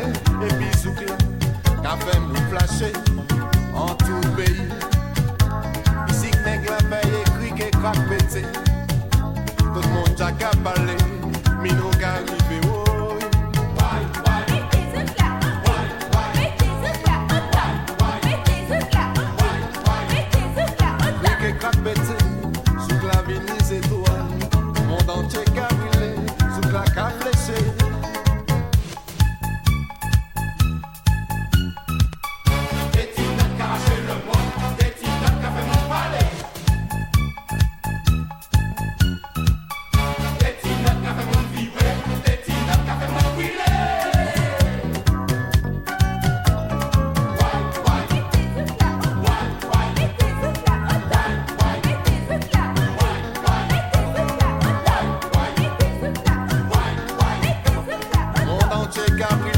baby. got me